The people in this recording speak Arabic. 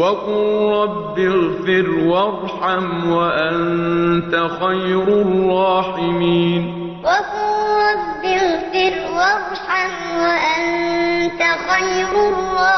وقل رب اغفر وارحم وأنت خير الراحمين وقل رب اغفر وارحم وأنت خير الراحمين